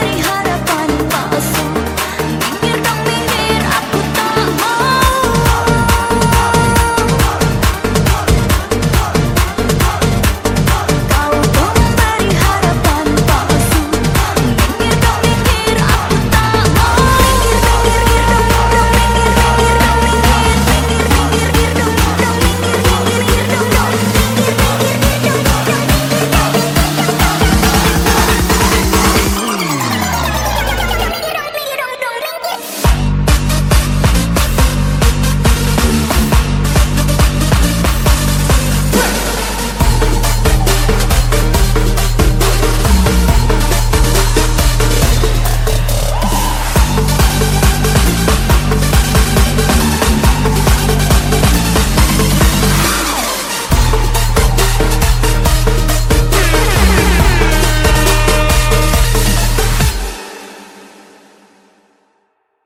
Nobody